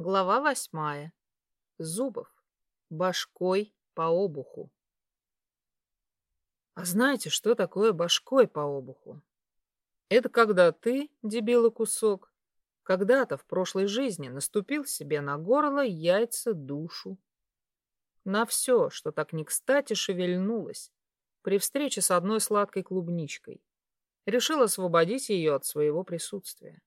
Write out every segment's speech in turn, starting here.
Глава восьмая. Зубов. Башкой по обуху. А знаете, что такое башкой по обуху? Это когда ты, дебила кусок, когда-то в прошлой жизни наступил себе на горло, яйца, душу. На все, что так не кстати шевельнулось при встрече с одной сладкой клубничкой. Решил освободить ее от своего присутствия.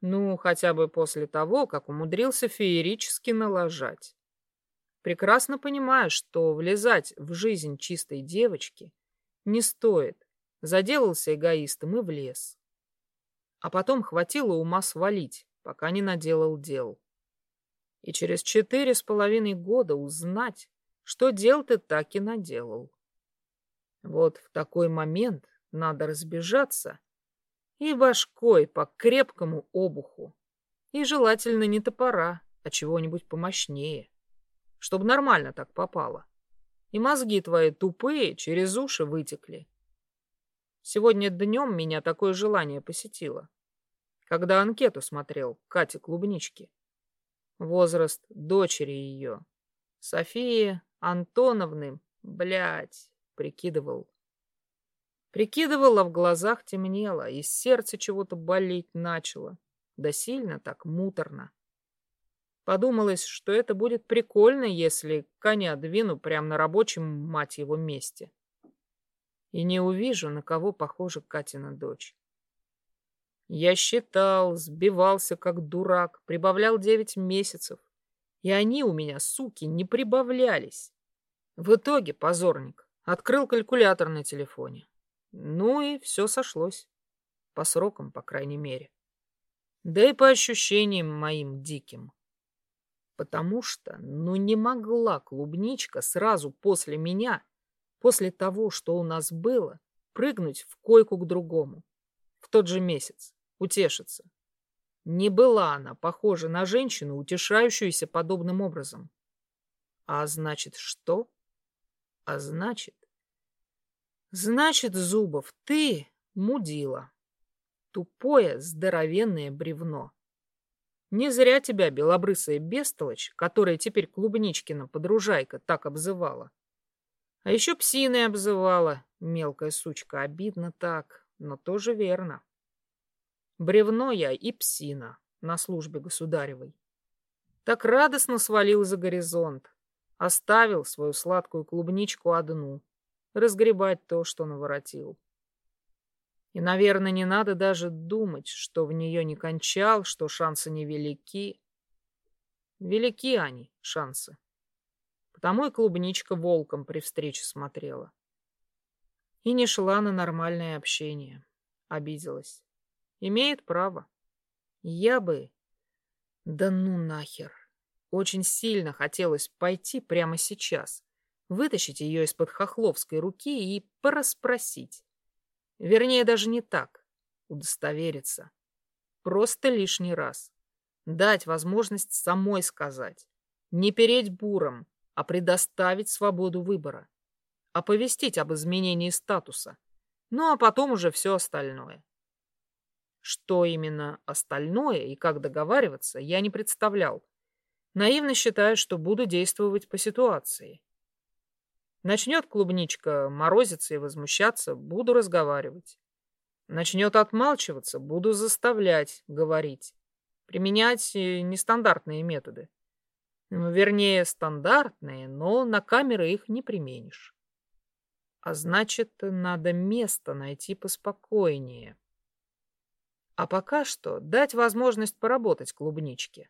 Ну, хотя бы после того, как умудрился феерически налажать. Прекрасно понимаю, что влезать в жизнь чистой девочки не стоит. Заделался эгоистом и влез. А потом хватило ума свалить, пока не наделал дел. И через четыре с половиной года узнать, что дел ты так и наделал. Вот в такой момент надо разбежаться и башкой по крепкому обуху. И желательно не топора, а чего-нибудь помощнее. Чтобы нормально так попало. И мозги твои тупые через уши вытекли. Сегодня днем меня такое желание посетило. Когда анкету смотрел Кате Клубнички. Возраст дочери ее. Софии Антоновны, блядь, прикидывал. Прикидывал, а в глазах темнело, и сердце чего-то болеть начало. Да сильно так, муторно. Подумалось, что это будет прикольно, если коня двину прямо на рабочем, мать его, месте. И не увижу, на кого похожа Катина дочь. Я считал, сбивался как дурак, прибавлял девять месяцев. И они у меня, суки, не прибавлялись. В итоге, позорник, открыл калькулятор на телефоне. Ну и все сошлось. По срокам, по крайней мере. Да и по ощущениям моим диким. Потому что, ну, не могла клубничка сразу после меня, после того, что у нас было, прыгнуть в койку к другому. В тот же месяц. Утешиться. Не была она похожа на женщину, утешающуюся подобным образом. А значит, что? А значит, Значит, Зубов, ты мудила. Тупое, здоровенное бревно. Не зря тебя белобрысая бестолочь, которая теперь Клубничкина подружайка, так обзывала. А еще псиной обзывала, мелкая сучка, обидно так, но тоже верно. Бревно я и псина на службе государевой. Так радостно свалил за горизонт, оставил свою сладкую клубничку одну — разгребать то, что наворотил. И, наверное, не надо даже думать, что в нее не кончал, что шансы невелики. Велики они, шансы. Потому и клубничка волком при встрече смотрела. И не шла на нормальное общение. Обиделась. Имеет право. Я бы... Да ну нахер. Очень сильно хотелось пойти прямо сейчас вытащить ее из-под хохловской руки и порасспросить. Вернее, даже не так. Удостовериться. Просто лишний раз. Дать возможность самой сказать. Не переть буром, а предоставить свободу выбора. Оповестить об изменении статуса. Ну, а потом уже все остальное. Что именно остальное и как договариваться, я не представлял. Наивно считаю, что буду действовать по ситуации. Начнет клубничка морозиться и возмущаться, буду разговаривать. Начнет отмалчиваться, буду заставлять говорить. Применять э, нестандартные методы. Ну, вернее, стандартные, но на камеры их не применишь. А значит, надо место найти поспокойнее. А пока что дать возможность поработать клубничке.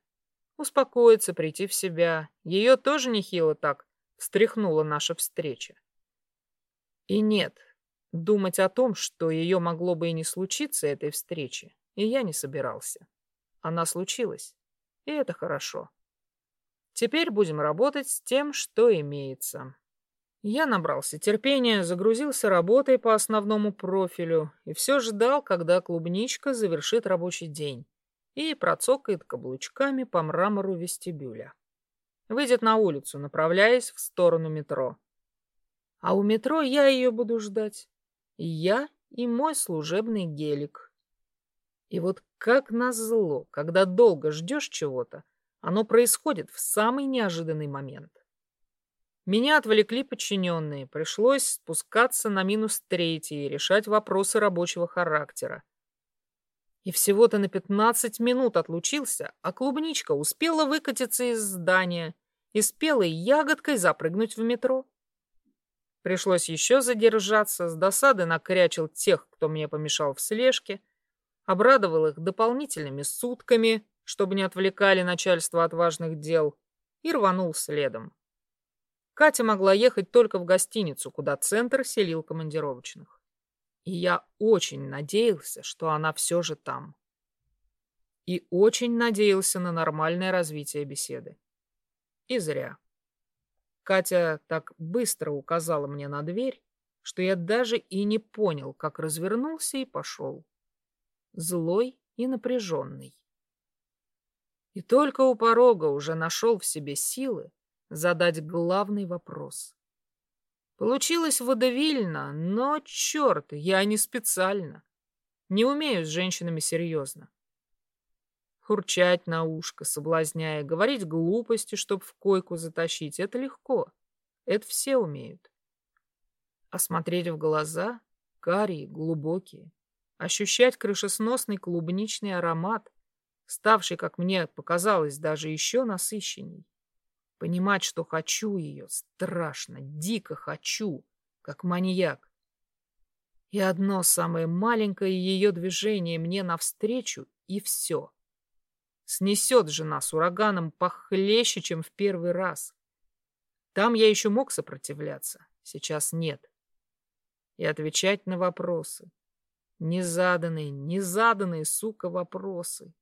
Успокоиться, прийти в себя. Ее тоже нехило так встряхнула наша встреча. И нет, думать о том, что ее могло бы и не случиться, этой встречи, и я не собирался. Она случилась, и это хорошо. Теперь будем работать с тем, что имеется. Я набрался терпения, загрузился работой по основному профилю и все ждал, когда клубничка завершит рабочий день и процокает каблучками по мрамору вестибюля. Выйдет на улицу, направляясь в сторону метро. А у метро я ее буду ждать. И я, и мой служебный гелик. И вот как назло, когда долго ждешь чего-то, Оно происходит в самый неожиданный момент. Меня отвлекли подчиненные, пришлось спускаться на минус третий и решать вопросы рабочего характера. И всего-то на 15 минут отлучился, а клубничка успела выкатиться из здания и спелой ягодкой запрыгнуть в метро. Пришлось еще задержаться, с досады накрячил тех, кто мне помешал в слежке, обрадовал их дополнительными сутками, чтобы не отвлекали начальство от важных дел, и рванул следом. Катя могла ехать только в гостиницу, куда центр селил командировочных. И я очень надеялся, что она все же там. И очень надеялся на нормальное развитие беседы. И зря. Катя так быстро указала мне на дверь, что я даже и не понял, как развернулся и пошел. Злой и напряженный. И только у порога уже нашел в себе силы задать главный вопрос. Получилось водовильно, но, черт, я не специально. Не умею с женщинами серьезно. Хурчать на ушко, соблазняя, говорить глупости, чтоб в койку затащить, это легко. Это все умеют. А смотреть в глаза, карие, глубокие, ощущать крышесносный клубничный аромат, ставший, как мне показалось, даже еще насыщенней. Понимать, что хочу ее, страшно, дико хочу, как маньяк. И одно самое маленькое ее движение мне навстречу, и все. Снесет же нас ураганом похлеще, чем в первый раз. Там я еще мог сопротивляться, сейчас нет. И отвечать на вопросы. Незаданные, незаданные, сука, вопросы.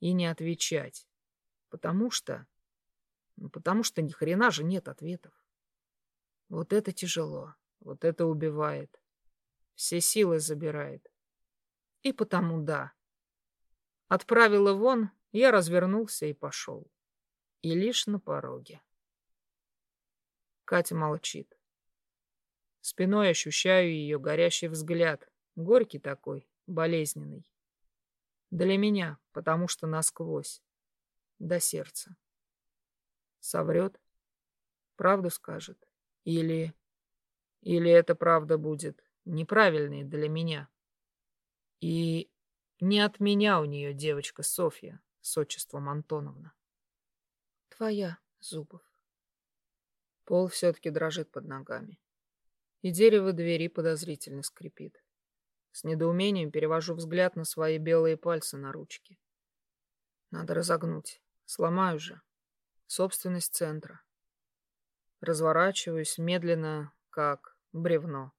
И не отвечать. Потому что потому что ни хрена же нет ответов. Вот это тяжело, вот это убивает. Все силы забирает. И потому да. Отправила вон, я развернулся и пошел. И лишь на пороге. Катя молчит. Спиной ощущаю ее горящий взгляд. Горький такой, болезненный. Для меня, потому что насквозь. До сердца соврет, правду скажет. Или... Или эта правда будет неправильной для меня. И не от меня у нее девочка Софья с отчеством Антоновна. Твоя, Зубов. Пол все-таки дрожит под ногами. И дерево двери подозрительно скрипит. С недоумением перевожу взгляд на свои белые пальцы на ручке. Надо разогнуть. Сломаю же собственность центра. Разворачиваюсь медленно, как бревно.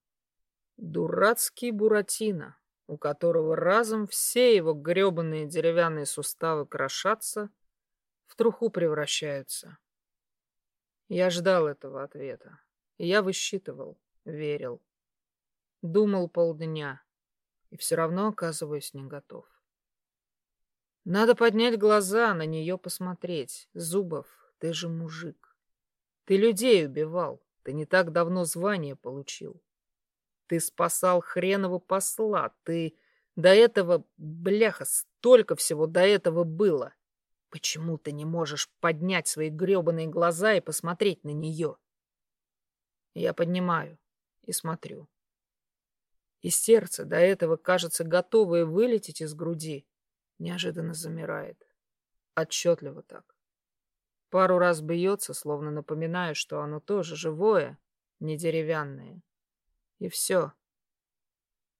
Дурацкий Буратино, у которого разом все его гребаные деревянные суставы крошатся, в труху превращаются. Я ждал этого ответа. Я высчитывал, верил. Думал полдня, и все равно оказываюсь не готов. Надо поднять глаза, на нее посмотреть. Зубов, ты же мужик. Ты людей убивал. Ты не так давно звание получил. Ты спасал хреново посла. Ты до этого, бляха, столько всего до этого было. Почему ты не можешь поднять свои гребаные глаза и посмотреть на нее? Я поднимаю и смотрю. И сердце, до этого, кажется, готовое вылететь из груди, неожиданно замирает. Отчетливо так. Пару раз бьется, словно напоминая, что оно тоже живое, не деревянное. И все.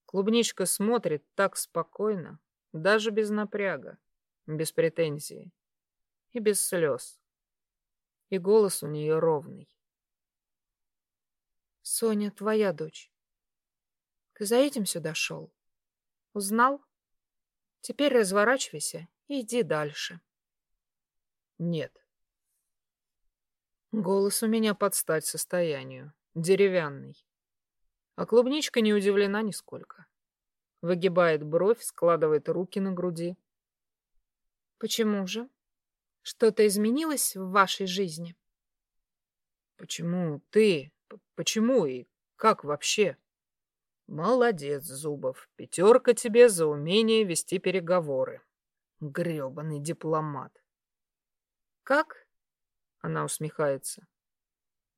Клубничка смотрит так спокойно, даже без напряга, без претензии и без слез. И голос у нее ровный. Соня твоя дочь. Ты за этим сюда шел? Узнал? Теперь разворачивайся и иди дальше. Нет. Голос у меня под стать состоянию. Деревянный. А клубничка не удивлена нисколько. Выгибает бровь, складывает руки на груди. Почему же? Что-то изменилось в вашей жизни? Почему ты? Почему и как вообще? Молодец, Зубов. Пятерка тебе за умение вести переговоры. Гребаный дипломат. Как? Она усмехается.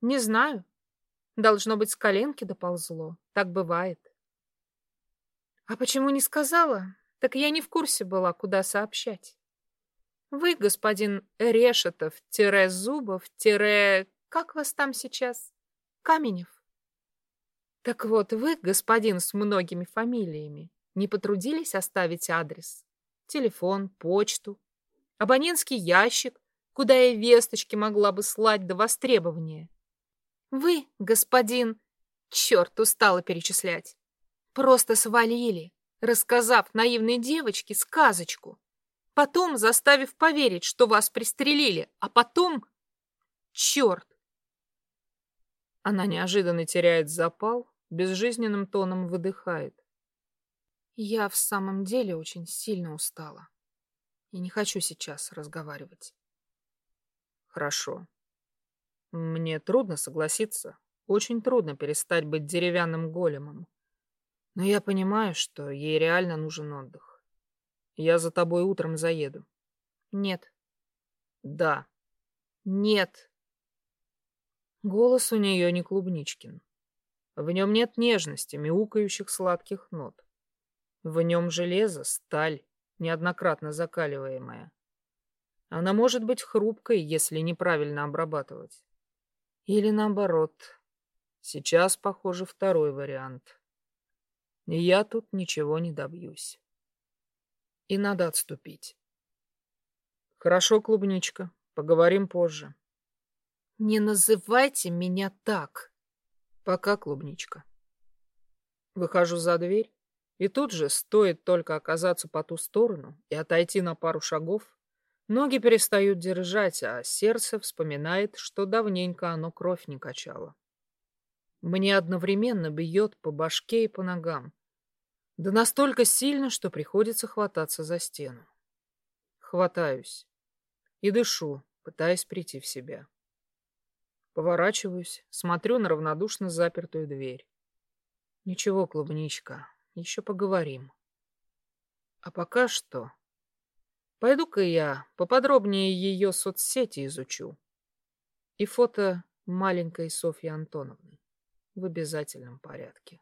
Не знаю. Должно быть, с коленки доползло. Так бывает. А почему не сказала? Так я не в курсе была, куда сообщать. Вы, господин Решетов-Зубов- как вас там сейчас? Каменев. Так вот, вы, господин с многими фамилиями, не потрудились оставить адрес? Телефон, почту, абонентский ящик, куда я весточки могла бы слать до востребования. Вы, господин... Черт, устала перечислять. Просто свалили, рассказав наивной девочке сказочку. Потом заставив поверить, что вас пристрелили, а потом... Черт! Она неожиданно теряет запал, безжизненным тоном выдыхает. Я в самом деле очень сильно устала и не хочу сейчас разговаривать. Хорошо. Мне трудно согласиться, очень трудно перестать быть деревянным големом. Но я понимаю, что ей реально нужен отдых. Я за тобой утром заеду. Нет. Да. Нет. Голос у нее не клубничкин. В нем нет нежности, мяукающих сладких нот. В нем железо, сталь, неоднократно закаливаемая. Она может быть хрупкой, если неправильно обрабатывать. Или наоборот. Сейчас, похоже, второй вариант. Я тут ничего не добьюсь. И надо отступить. Хорошо, клубничка, поговорим позже. Не называйте меня так. Пока, клубничка. Выхожу за дверь, и тут же, стоит только оказаться по ту сторону и отойти на пару шагов, ноги перестают держать, а сердце вспоминает, что давненько оно кровь не качало. Мне одновременно бьет по башке и по ногам. Да настолько сильно, что приходится хвататься за стену. Хватаюсь и дышу, пытаясь прийти в себя. Поворачиваюсь, смотрю на равнодушно запертую дверь. Ничего, клубничка, еще поговорим. А пока что... Пойду-ка я поподробнее ее соцсети изучу. И фото маленькой Софьи Антоновны в обязательном порядке.